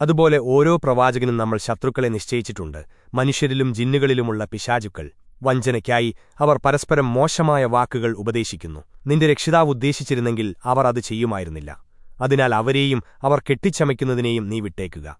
അതുപോലെ ഓരോ പ്രവാചകനും നമ്മൾ ശത്രുക്കളെ നിശ്ചയിച്ചിട്ടുണ്ട്. മനുഷ്യരിലും ജിന്നുകളിലുമുള്ള പിശാചുക്കൾ. വഞ്ചനയ്ക്കായി അവർ പരസ്പരം മോശമായ വാക്കുകൾ ഉപദേശിക്കുന്നു. നിന്റെ രക്ഷിതാവ് ഉദ്ദേശിച്ചിരുന്നെങ്കിൽ അവർ അത് ചെയ്യുമായിരുന്നില്ല. അതിനാൽ അവരെയും അവർ കെട്ടിച്ചമയ്ക്കുന്നതിനെയും നീ വിട്ടേക്കുക.